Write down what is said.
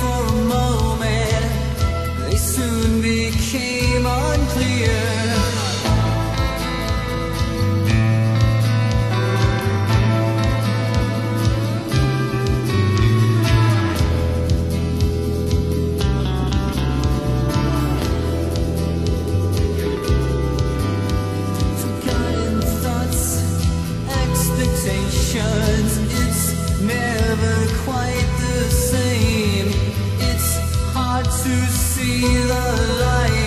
for a moment, they soon became unclear. Forgotten thoughts, expectations. It's never quite to see the light.